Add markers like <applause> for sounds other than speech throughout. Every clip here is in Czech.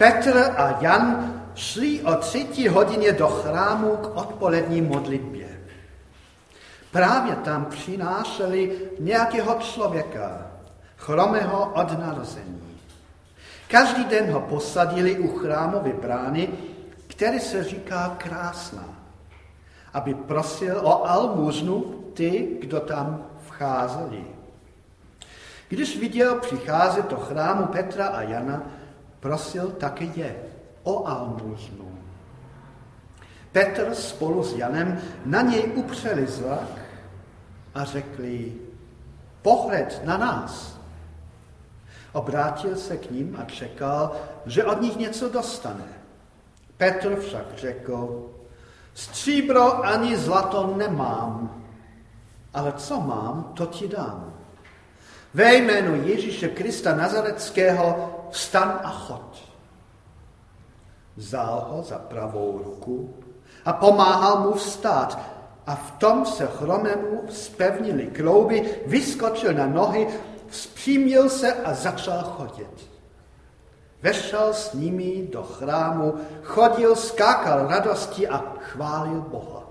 Petr a Jan šli o třetí hodině do chrámu k odpolední modlitbě. Právě tam přinášeli nějakého člověka, chromého od narození. Každý den ho posadili u chrámové brány, který se říká krásná, aby prosil o almužnu ty, kdo tam vcházeli. Když viděl přicházet do chrámu Petra a Jana, prosil také je o almužnu. Petr spolu s Janem na něj upřeli zrak a řekli, pohled na nás. Obrátil se k ním a čekal, že od nich něco dostane. Petr však řekl, stříbro ani zlato nemám, ale co mám, to ti dám. Ve jménu Ježíše Krista Nazareckého vstan a chod. Vzal ho za pravou ruku a pomáhal mu vstát. A v tom se chromému spevnili klouby, vyskočil na nohy, vzpřímil se a začal chodit. Vešel s nimi do chrámu, chodil, skákal radosti a chválil Boha.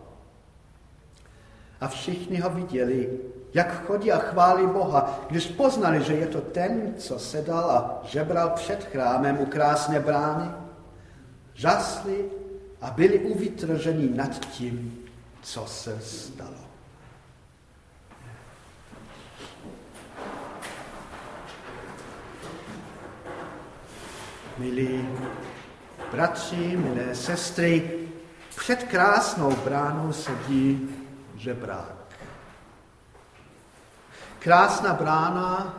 A všichni ho viděli, jak chodí a chválí Boha, když poznali, že je to ten, co sedal a žebral před chrámem u krásné brány. Žasli a byli uvytrženi nad tím, co se stalo. Milí bratři, milé sestry, před krásnou bránou sedí žebrák. Krásná brána,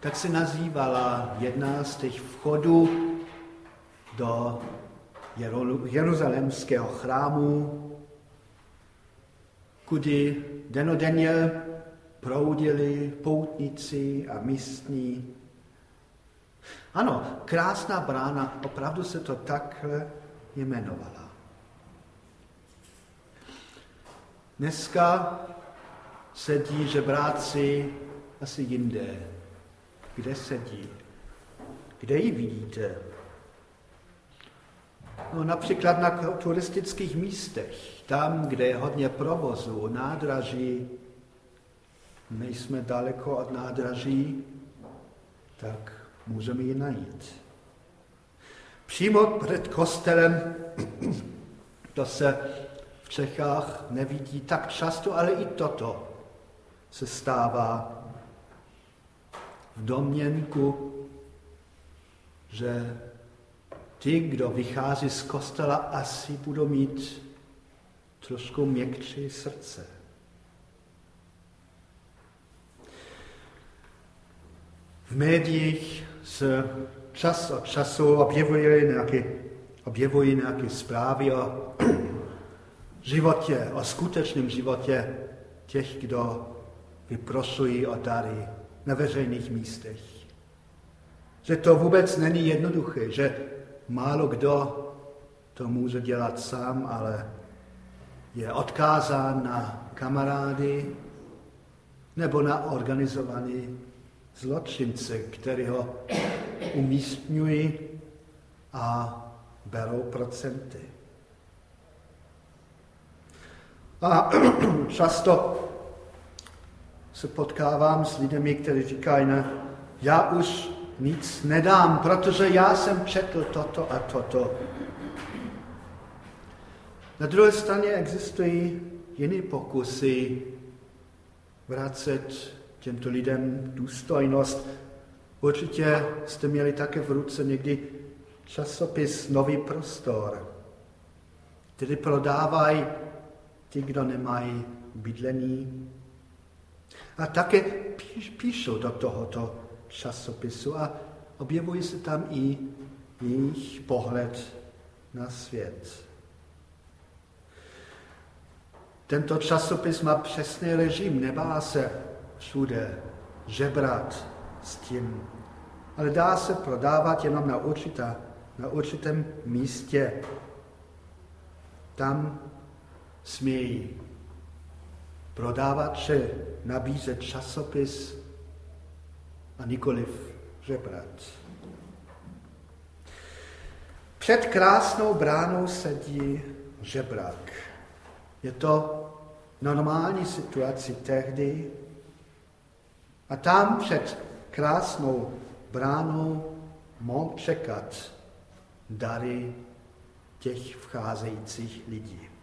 tak se nazývala jedna z těch vchodů do jeruzalemského chrámu, kudy denodenně proudili poutníci a místní. Ano, krásná brána, opravdu se to takhle jmenovala. Dneska sedí žebráci asi jinde. Kde sedí? Kde ji vidíte? No, například na turistických místech, tam, kde je hodně provozu, nádraží, nejsme daleko od nádraží, tak můžeme ji najít. Přímo před kostelem, to se v Čechách nevidí tak často, ale i toto se stává v domněnku, že ti, kdo vychází z kostela, asi budou mít trošku měkčí srdce. V médiích se čas od času objevují nějaké, objevují nějaké zprávy o <clears throat> životě, o skutečném životě těch, kdo vyprosují o dary na veřejných místech. Že to vůbec není jednoduché, že málo kdo to může dělat sám, ale je odkázán na kamarády nebo na organizovaný zločince, který ho umístňují a berou procenty. A <clears throat> často se potkávám s lidmi, kteří říkají, ne, já už nic nedám, protože já jsem četl toto a toto. Na druhé straně existují jiné pokusy vracet těmto lidem důstojnost. Určitě jste měli také v ruce někdy časopis Nový prostor, který prodávají ti, kdo nemají bydlení, a také píš, píšou do tohoto časopisu a objevují se tam i jejich pohled na svět. Tento časopis má přesný režim, nebá se všude žebrat s tím, ale dá se prodávat jenom na, určitá, na určitém místě. Tam smějí prodávače nabízet časopis a nikoliv žebrat. Před krásnou bránou sedí žebrák. Je to normální situaci tehdy. A tam před krásnou bránou mohl čekat dary těch vcházejících lidí.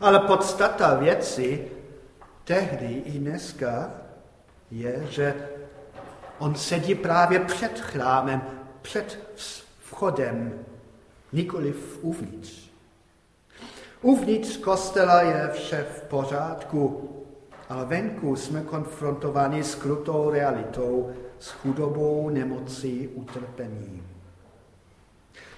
Ale podstata věci tehdy i dneska je, že on sedí právě před chrámem, před vchodem, nikoli uvnitř. Uvnitř kostela je vše v pořádku, ale venku jsme konfrontováni s krutou realitou, s chudobou, nemocí, utrpením.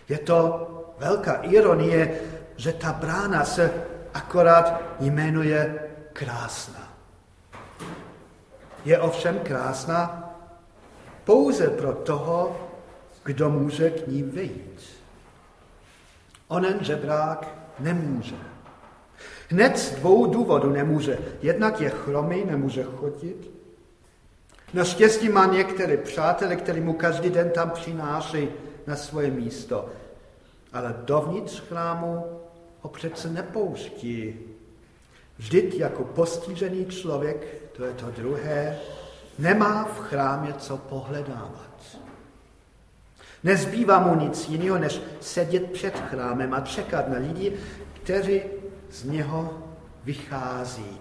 Je to velká ironie, že ta brána se akorát jmenuje krásná. Je ovšem krásná pouze pro toho, kdo může k ní vejít. Onen žebrák nemůže. Hned z dvou důvodů nemůže. Jednak je chromý, nemůže chodit. Naštěstí má některé přátelé, který mu každý den tam přináší na svoje místo. Ale dovnitř chrámu ho přece nepouští. Vždyť jako postižený člověk, to je to druhé, nemá v chrámě co pohledávat. Nezbývá mu nic jiného, než sedět před chrámem a čekat na lidi, kteří z něho vychází.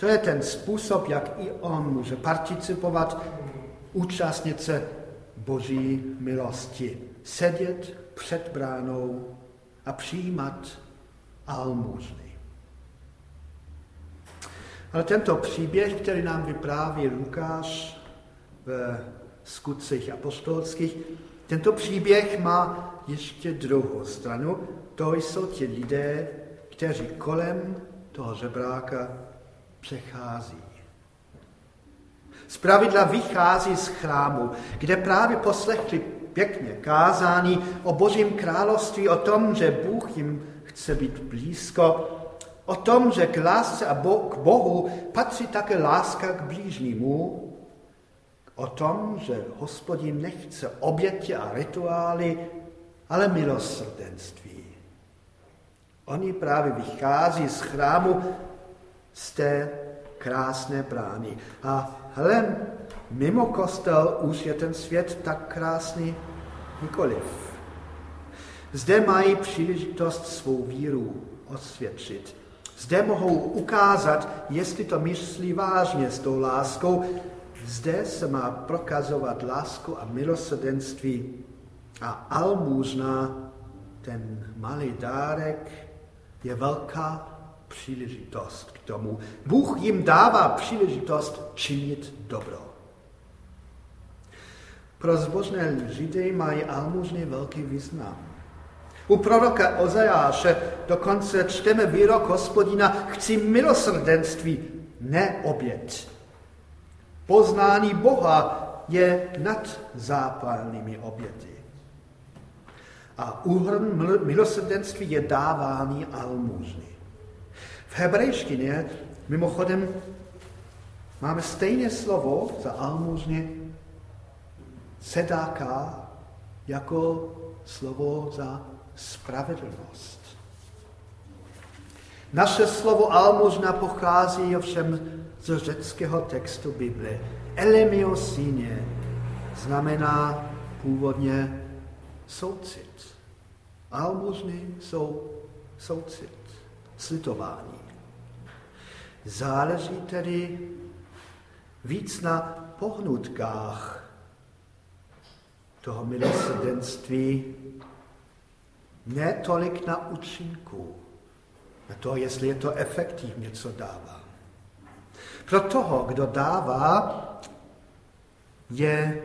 To je ten způsob, jak i on může participovat, účastnit se boží milosti. Sedět před bránou a přijímat almužny. Ale tento příběh, který nám vypráví Lukáš v skutcích apostolských, tento příběh má ještě druhou stranu. To jsou ti lidé, kteří kolem toho žebráka přechází. pravidla vychází z chrámu, kde právě poslechli pěkně kázání o Božím království, o tom, že Bůh jim chce být blízko, o tom, že k lásce a k Bohu patří také láska k blížnímu, o tom, že hospodin nechce obětě a rituály, ale milosrdenství. Oni právě vychází z chrámu z té krásné brány. A hele, mimo kostel už je ten svět tak krásný nikoliv. Zde mají příležitost svou víru osvědčit. Zde mohou ukázat, jestli to myslí vážně s tou láskou. Zde se má prokazovat lásku a milosrdenství a almůžna, ten malý dárek, je velká příležitost k tomu. Bůh jim dává příležitost činit dobro. Pro zbožné Židy mají almužny velký význam. U proroka Ozajáše dokonce čteme výrok hospodina, chci milosrdenství, ne oběd. Poznání Boha je nad zápalnými oběty. A úhrn milosrdenství je dávání almužny. V hebrejštině mimochodem máme stejné slovo za almužně sedáka jako slovo za spravedlnost. Naše slovo almužna pochází ovšem z řeckého textu Bible. Elemiosíně znamená původně soucit. Almužny jsou soucit, slitování. Záleží tedy víc na pohnutkách toho milosrdenství, ne tolik na účinku, na to, jestli je to efektivně, co dává. Pro toho, kdo dává, je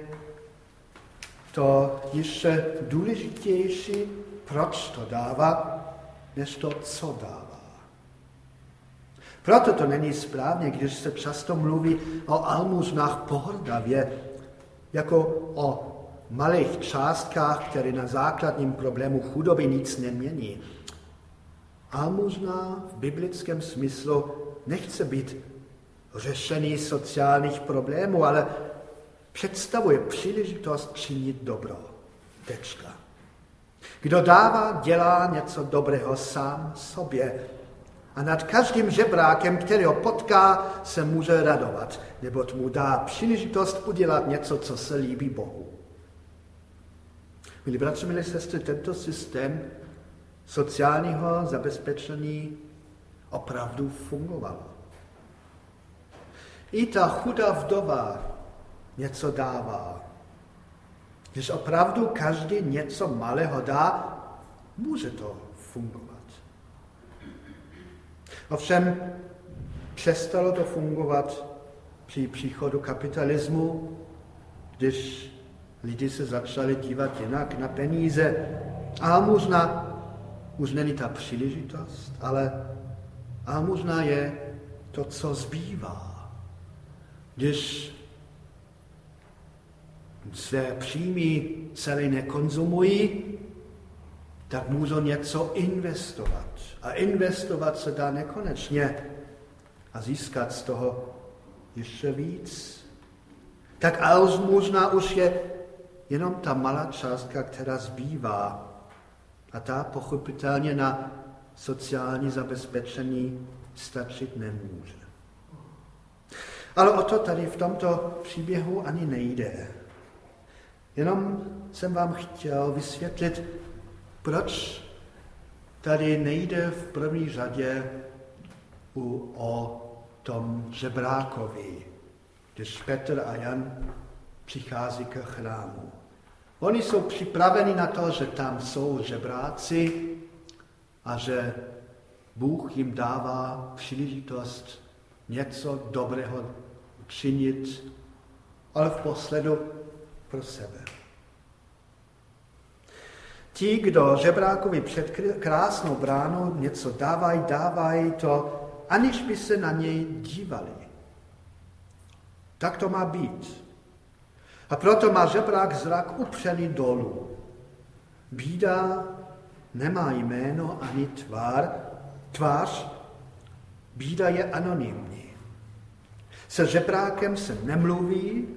to ještě důležitější, proč to dává, než to, co dává. Proto to není správně, když se často mluví o almužnách pohrdavě, jako o malých částkách, které na základním problému chudoby nic nemění. Almužna v biblickém smyslu nechce být řešení sociálních problémů, ale představuje příležitost činit dobro. Tečka. Kdo dává, dělá něco dobrého sám sobě. A nad každým žebrákem, který ho potká, se může radovat, nebo mu dá příležitost udělat něco, co se líbí Bohu. Milí bratři, milí sestry, tento systém sociálního zabezpečení opravdu fungoval. I ta chudá vdova něco dává. Když opravdu každý něco malého dá, může to fungovat. Ovšem přestalo to fungovat při příchodu kapitalismu, když lidi se začali dívat jinak na peníze. A možná už není ta příležitost, ale a možná je to, co zbývá. Když své příjmy celé nekonzumují, tak můžou něco investovat. A investovat se dá nekonečně a získat z toho ještě víc. Tak ale možná už je jenom ta malá částka, která zbývá. A ta pochopitelně na sociální zabezpečení stačit nemůže. Ale o to tady v tomto příběhu ani nejde. Jenom jsem vám chtěl vysvětlit, proč tady nejde v první řadě u, o tom žebrákovi, když Petr a Jan přichází k chrámu. Oni jsou připraveni na to, že tam jsou žebráci a že Bůh jim dává příležitost něco dobrého činit, ale v posledu pro sebe. Ti, kdo žebrákovi před krásnou bránou něco dávají, dávají to, aniž by se na něj dívali. Tak to má být. A proto má žebrák zrak upřený dolů. Bída nemá jméno ani tvár, tvář, bída je anonymní. Se žebrákem se nemluví,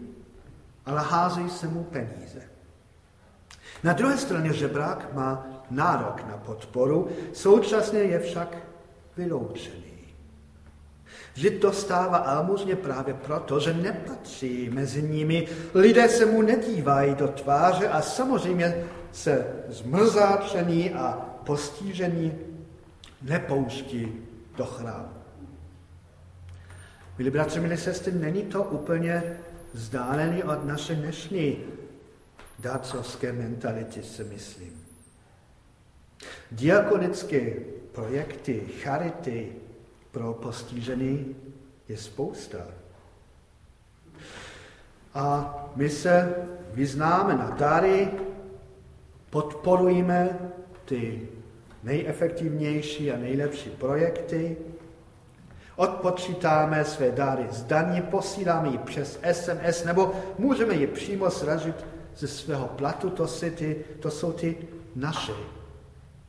ale házejí se mu peníze. Na druhé straně žebrák má nárok na podporu, současně je však vyloučený. Vždyť dostává almužně právě proto, že nepatří mezi nimi. Lidé se mu nedívají do tváře a samozřejmě se zmrzáčení a postižení nepouští do chrámu. Milí bratři, milí sestry, není to úplně vzdálený od naše dnešní dárcovské mentality, si myslím. Diakonické projekty, charity pro postižený je spousta. A my se vyznáme na dary, podporujeme ty nejefektivnější a nejlepší projekty, odpočítáme své dary z daní, posíláme ji přes SMS, nebo můžeme ji přímo sražit ze svého platu, to, jsou ty, to jsou ty naše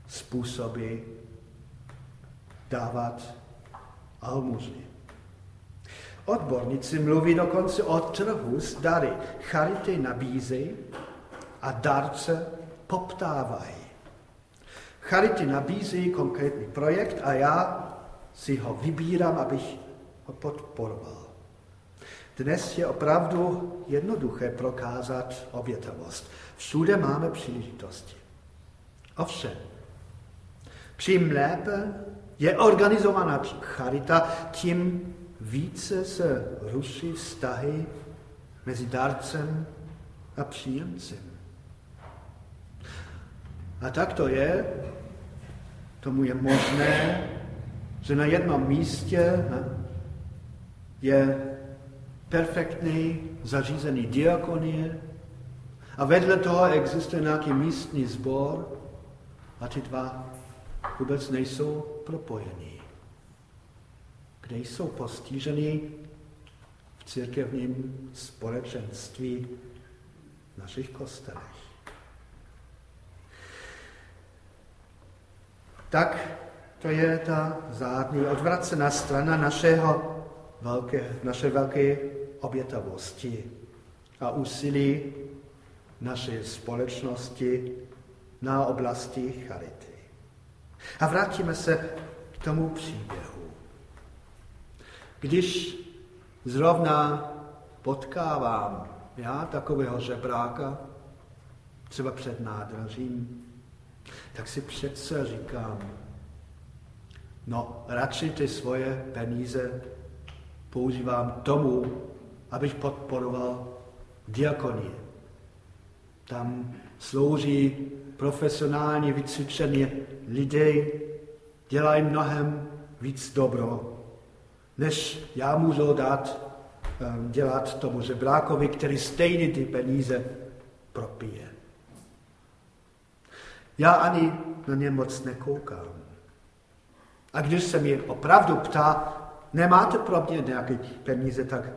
způsoby dávat almužny. Odborníci mluví dokonce o trhu s dary. Charity nabízejí a darce poptávají. Charity nabízí konkrétní projekt a já si ho vybírám, abych ho podporoval. Dnes je opravdu jednoduché prokázat obětavost. Všude máme příležitosti. Ovšem, čím lépe je organizovaná charita, tím více se ruší vztahy mezi dárcem a příjemcem. A tak to je, tomu je možné, že na jednom místě je perfektní zařízený diakonie a vedle toho existuje nějaký místní sbor a ty dva vůbec nejsou propojení. Kde jsou postiženi v církevním společenství našich kostelech. Tak to je ta zádný, odvracená strana našeho velké, naše velké obětavosti a úsilí naší společnosti na oblasti charity. A vrátíme se k tomu příběhu. Když zrovna potkávám já takového žebráka, třeba před nádražím, tak si přece říkám, no radši ty svoje peníze používám tomu, abych podporoval diakonie. Tam slouží profesionálně vycvičení lidé, dělají mnohem víc dobro, než já můžu dát um, dělat tomu žebrákovi, který stejně ty peníze propije. Já ani na ně moc nekoukám. A když se mě opravdu ptá, nemáte pro mě nějaké peníze, tak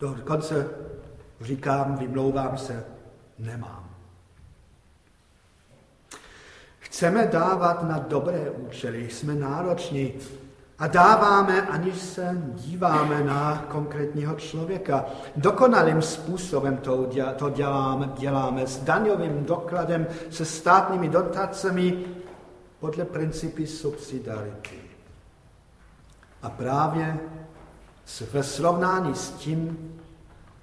dokonce říkám, vymlouvám se, nemám. Chceme dávat na dobré účely, jsme nároční a dáváme, aniž se díváme na konkrétního člověka. Dokonalým způsobem to, to děláme, děláme s daňovým dokladem, se státními dotacemi podle principy subsidiarity. A právě ve srovnání s tím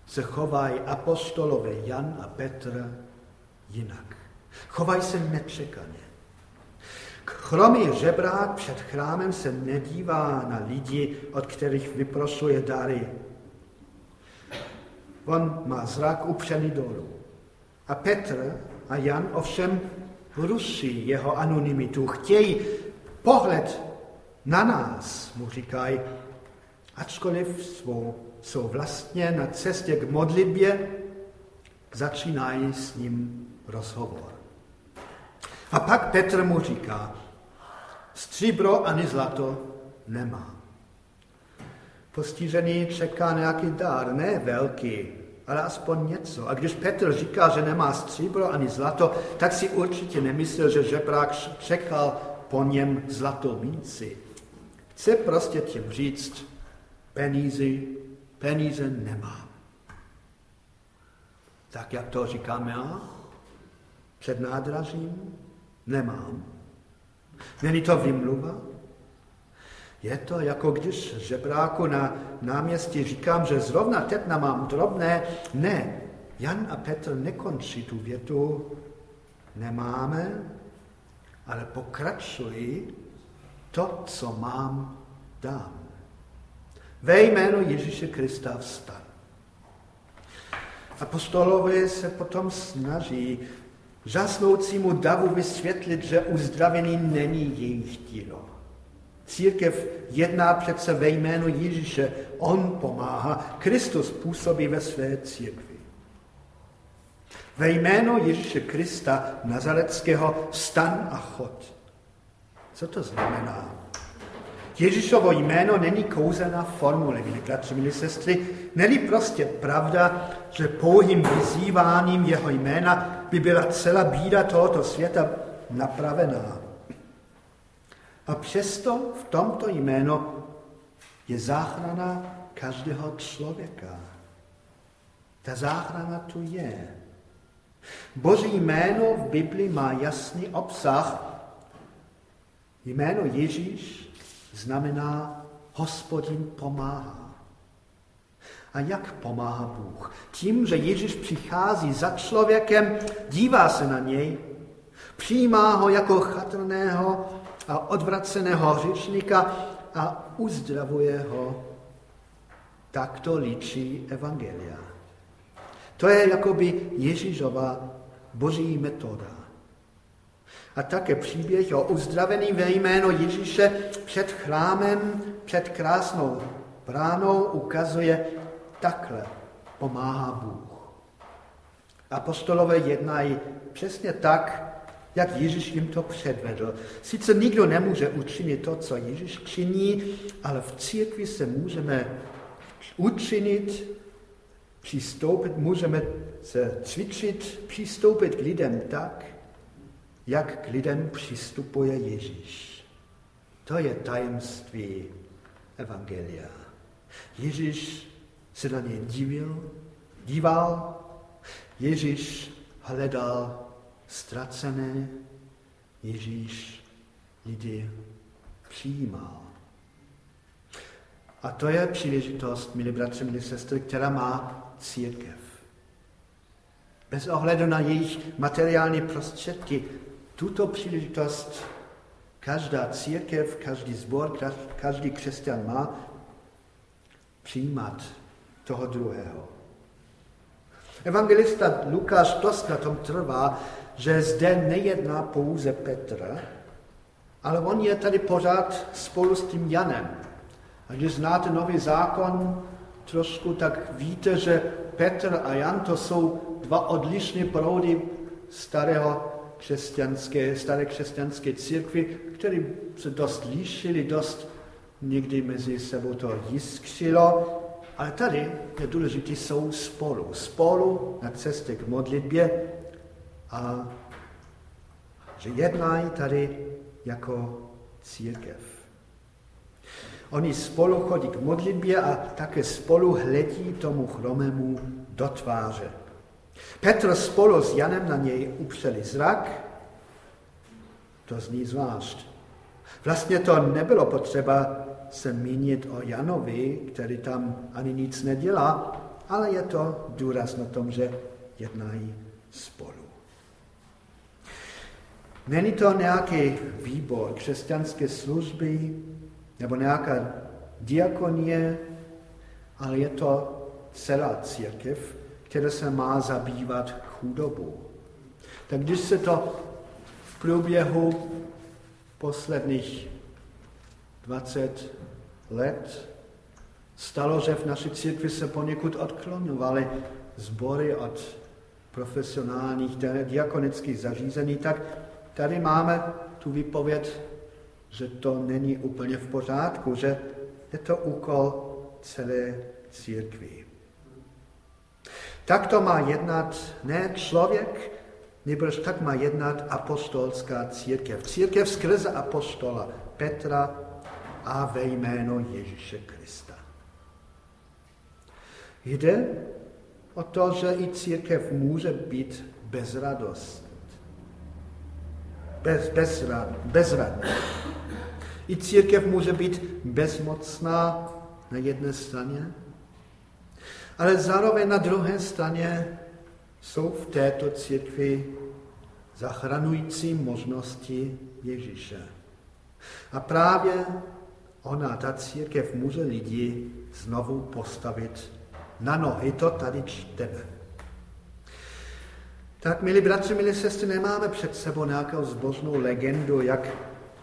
se chovají apostolové Jan a Petr jinak. Chovají se nečekaně. Chromý žebrák před chrámem se nedívá na lidi, od kterých vyprosuje dary. On má zrak upřený dolů. A Petr a Jan ovšem ruší jeho anonymitu. Chtějí pohled na nás, mu říkají, ačkoliv svou, jsou vlastně na cestě k modlitbě, začínají s ním rozhovor. A pak Petr mu říká, stříbro ani zlato nemá. Postižený čeká nějaký dár, ne velký, ale aspoň něco. A když Petr říká, že nemá stříbro ani zlato, tak si určitě nemyslel, že žebrák čekal po něm zlatou minci. Chce prostě tím říct, peníze, peníze nemám. Tak jak to říkám já? Před nádražím? Nemám. Není to vymluva? Je to jako když žebráku na náměstí říkám, že zrovna teď mám drobné. Ne, Jan a Petr nekončí tu větu, nemáme, ale pokračují to, co mám, dám. Ve jménu Ježíše Krista vstan. Apostolové se potom snaží žasnoucímu davu vysvětlit, že uzdravení není jejich dílo. Církev jedná přece ve jménu Ježíše. On pomáhá. Kristus působí ve své církvi. Ve jménu Ježíše Krista Nazareckého stan a chod. Co to znamená? Ježíšovo jméno není kouzená formule, milí bratři, milí sestry. Není prostě pravda, že pouhým vyzýváním jeho jména by byla celá bída tohoto světa napravená. A přesto v tomto jméno je záchrana každého člověka. Ta záchrana tu je. Boží jméno v Biblii má jasný obsah. Jméno Ježíš znamená hospodin pomáhá. A jak pomáhá Bůh? Tím, že Ježíš přichází za člověkem, dívá se na něj, přijímá ho jako chatrného a odvraceného hřičníka a uzdravuje ho. Tak to líčí Evangelia. To je jakoby Ježíšova boží metoda. A také příběh o uzdravení ve jméno Ježíše před chrámem, před krásnou bránou ukazuje, takhle pomáhá Bůh. Apostolové jednají přesně tak, jak Ježíš jim to předvedl. Sice nikdo nemůže učinit to, co Ježíš činí, ale v církvi se můžeme učinit, přistoupit, můžeme se cvičit, přistoupit k lidem tak, jak k lidem přistupuje Ježíš. To je tajemství Evangelia. Ježíš se na ně divil, díval, Ježíš hledal ztracené Ježíš lidi přijímá. A to je příležitost, milí bratři, milí sestry, která má církev. Bez ohledu na jejich materiální prostředky, tuto příležitost každá církev, každý zbor, každý křesťan má přijímat toho druhého. Evangelista Lukáš dost na tom trvá, že zde nejedná pouze Petr, ale on je tady pořád spolu s tím Janem. A když znáte nový zákon trošku, tak víte, že Petr a Jan to jsou dva odlišné proudy starého křesťanské, staré křesťanské církvy, které se dost líšily, dost někdy mezi sebou to jiskřilo, ale tady je důležité, jsou spolu. Spolu na cestě k modlitbě a že jednají tady jako církev. Oni spolu chodí k modlitbě a také spolu hledí tomu chromému do tváře. Petr spolu s Janem na něj upřeli zrak, to zní zvlášť. Vlastně to nebylo potřeba se mínit o Janovi, který tam ani nic nedělá, ale je to důraz na tom, že jednají spolu. Není to nějaký výbor křesťanské služby nebo nějaká diakonie, ale je to celá církev, která se má zabývat chudobou. Tak když se to v průběhu posledních 20 let stalo, že v naší církvi se poněkud odklonovaly sbory od profesionálních diakonických zařízení, tak tady máme tu výpověď, že to není úplně v pořádku, že je to úkol celé církvy. Tak to má jednat ne člověk, nebož tak má jednat apostolská církev. Církev skrze apostola Petra a ve jméno Ježíše Krista. Jde o to, že i církev může být bezradost. Bez, bezrad, bezradná. I církev může být bezmocná na jedné straně, ale zároveň na druhé straně jsou v této církvi zachranující možnosti Ježíše. A právě ona, ta církev, může lidi znovu postavit na nohy. To tady čteme. Tak, milí bratři, milí sestry, nemáme před sebou nějakou zbožnou legendu, jak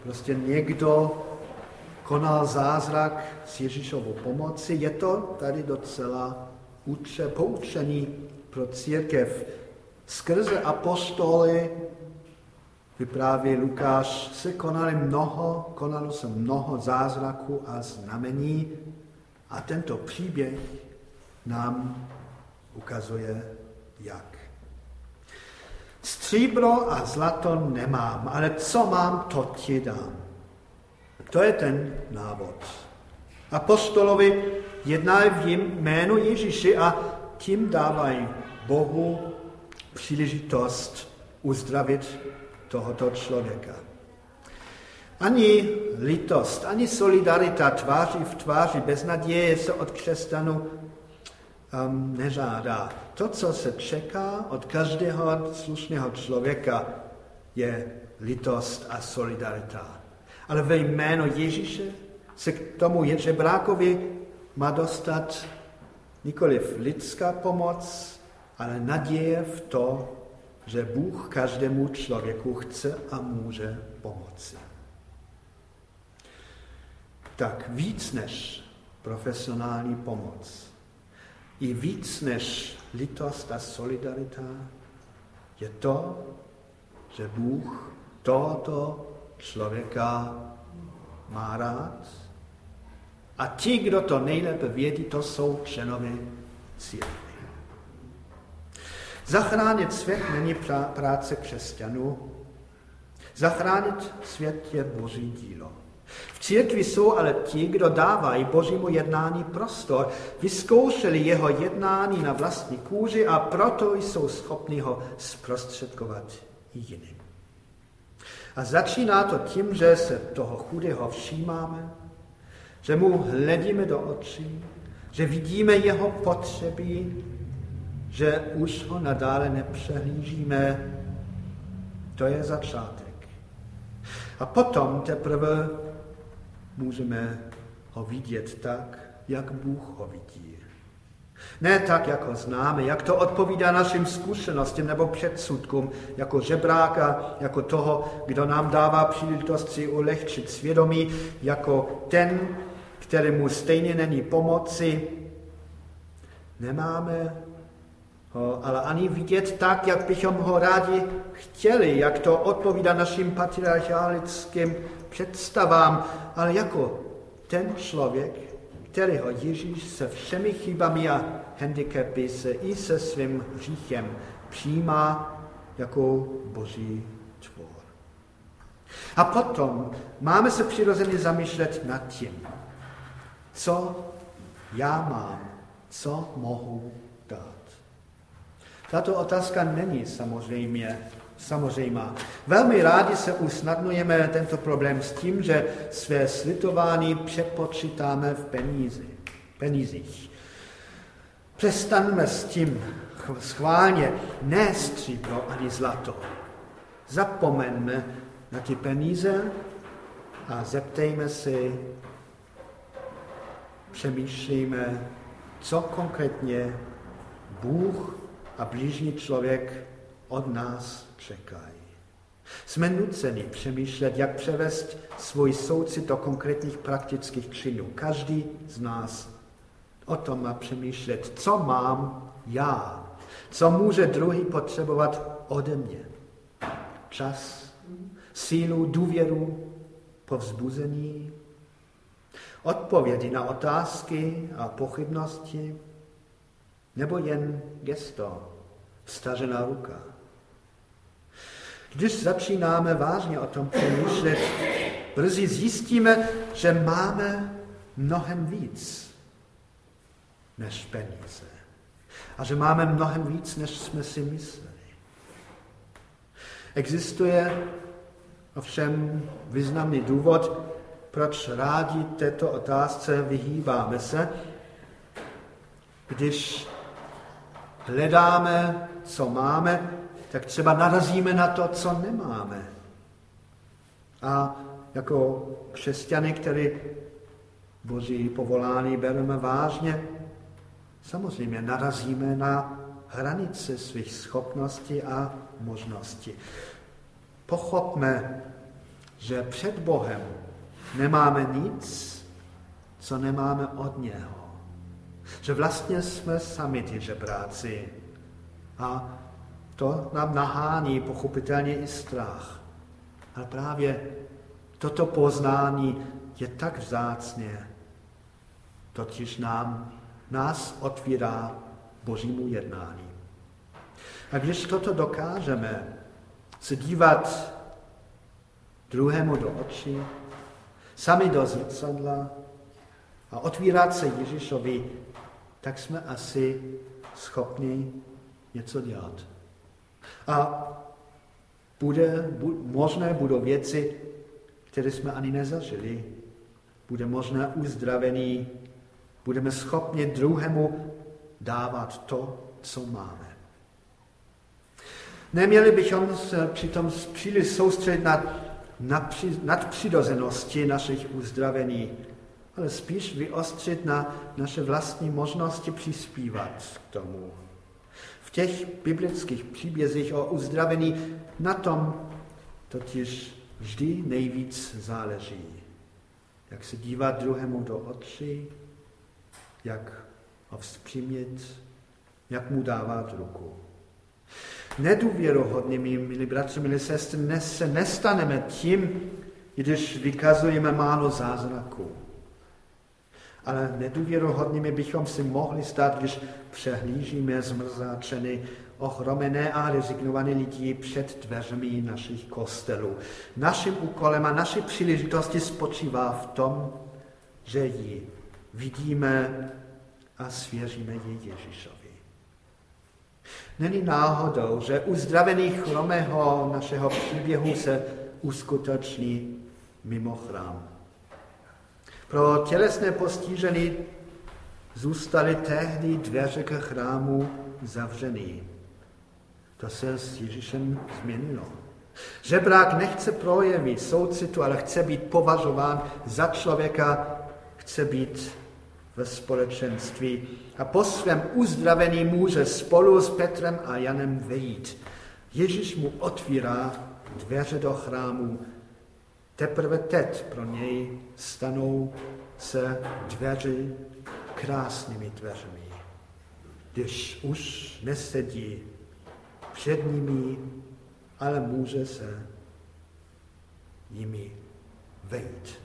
prostě někdo konal zázrak s Ježíšovou pomoci. Je to tady docela uče, poučení pro církev. Skrze apostoly vypráví Lukáš, se konali mnoho, konalo se mnoho zázraků a znamení a tento příběh nám ukazuje, jak. Stříbro a zlato nemám, ale co mám, to ti dám. To je ten návod. Apostolovi jednají v jménu Ježíši a tím dávají Bohu příležitost uzdravit tohoto člověka. Ani litost, ani solidarita tváří v tváři bez naděje se od křesťanů um, nežádá. To, co se čeká od každého slušného člověka, je litost a solidarita. Ale ve jméno Ježíše se k tomu žebrákovi má dostat nikoliv lidská pomoc, ale naděje v to, že Bůh každému člověku chce a může pomoci. Tak víc než profesionální pomoc, i víc než litost a solidarita, je to, že Bůh tohoto člověka má rád. A ti, kdo to nejlépe vědí, to jsou členové církve. Zachránit svět není práce křesťanů. Zachránit svět je boží dílo. V církvi jsou ale ti, kdo dávají božímu jednání prostor, vyzkoušeli jeho jednání na vlastní kůži a proto jsou schopni ho zprostředkovat jiným. A začíná to tím, že se toho chudého všímáme, že mu hledíme do očí, že vidíme jeho potřeby, že už ho nadále nepřehlížíme. To je začátek. A potom teprve můžeme ho vidět tak, jak Bůh ho vidí. Ne tak, jak ho známe, jak to odpovídá našim zkušenostem nebo předsudkům, jako žebráka, jako toho, kdo nám dává příležitost si ulehčit svědomí, jako ten, kterému stejně není pomoci. Nemáme ho ale ani vidět tak, jak bychom ho rádi chtěli, jak to odpovídá našim patriarchalickým představám, ale jako ten člověk, kterého Ježíš se všemi chybami a handicapy se i se svým hříchem přijímá jako boží tvor. A potom máme se přirozeně zamýšlet nad tím, co já mám, co mohu dát. Tato otázka není samozřejmě samozřejmá. Velmi rádi se usnadňujeme tento problém s tím, že své slitování přepočítáme v penízi, penízích. Přestaňme s tím schválně, ne stříbro ani zlato. Zapomeňme na ty peníze a zeptejme si, přemýšlíme, co konkrétně Bůh a blížní člověk od nás čekají. Jsme nuceni přemýšlet, jak převést svůj soucit do konkrétních praktických činů. Každý z nás o tom má přemýšlet, co mám já, co může druhý potřebovat ode mě. Čas, sílu, důvěru, povzbuzení, odpovědi na otázky a pochybnosti, nebo jen gesto, vstažená ruka. Když začínáme vážně o tom přemýšlet, brzy zjistíme, že máme mnohem víc než peníze. A že máme mnohem víc, než jsme si mysleli. Existuje ovšem významný důvod, proč rádi této otázce vyhýbáme se, když hledáme, co máme, tak třeba narazíme na to, co nemáme. A jako křesťany, který boží povolání bereme vážně, samozřejmě narazíme na hranice svých schopností a možností. Pochopme, že před Bohem nemáme nic, co nemáme od něho. Že vlastně jsme sami ty žebráci. A to nám nahání pochopitelně i strach. Ale právě toto poznání je tak vzácně, totiž nám, nás otvírá božímu jednání. A když toto dokážeme, se dívat druhému do očí, sami do zrcadla a otvírat se Ježíšovi, tak jsme asi schopni něco dělat. A bude, bu, možné budou věci, které jsme ani nezažili. Bude možné uzdravení, budeme schopni druhému dávat to, co máme. Neměli bychom se přitom příliš soustředit na nadpřirozenosti našich uzdravení, ale spíš vyostřit na naše vlastní možnosti přispívat k tomu. V těch biblických příbězích o uzdravení na tom totiž vždy nejvíc záleží. Jak se dívat druhému do očí, jak ho vzpřímět, jak mu dávat ruku nedůvěrohodnými, milí bratři, milí sestry, se nestaneme tím, když vykazujeme málo zázraků. Ale nedůvěrohodnými bychom si mohli stát, když přehlížíme zmrzáčeny, ochromené a rezignované lidi před dveřmi našich kostelů. Naším úkolem a naší příležitosti spočívá v tom, že ji vidíme a svěříme ji Ježíšovi. Není náhodou, že uzdravení chromého našeho příběhu se uskuteční mimo chrám. Pro tělesné postižený zůstaly tehdy dveře ke chrámu zavřený. To se s Ježíšem změnilo. Žebrák nechce projevit soucitu, ale chce být považován za člověka, chce být ve společenství a po svém uzdravení může spolu s Petrem a Janem vejít. Ježíš mu otvírá dveře do chrámu. Teprve teď pro něj stanou se dveře krásnými dveřmi, když už nesedí před nimi, ale může se jimi vejít.